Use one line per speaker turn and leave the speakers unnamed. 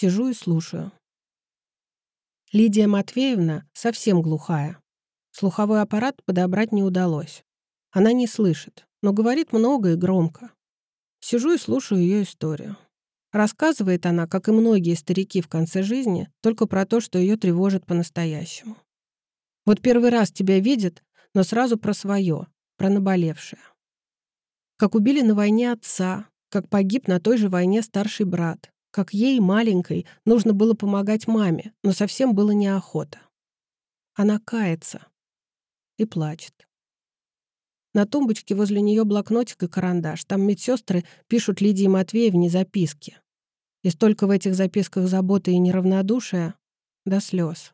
Сижу и слушаю. Лидия Матвеевна совсем глухая. Слуховой аппарат подобрать не удалось. Она не слышит, но говорит много и громко. Сижу и слушаю ее историю. Рассказывает она, как и многие старики в конце жизни, только про то, что ее тревожит по-настоящему. Вот первый раз тебя видит, но сразу про свое, про наболевшее. Как убили на войне отца, как погиб на той же войне старший брат, как ей, маленькой, нужно было помогать маме, но совсем было неохота. Она кается и плачет. На тумбочке возле нее блокнотик и карандаш. Там медсестры пишут Лидии Матвеевне записки. И столько в этих записках заботы и неравнодушия до слез.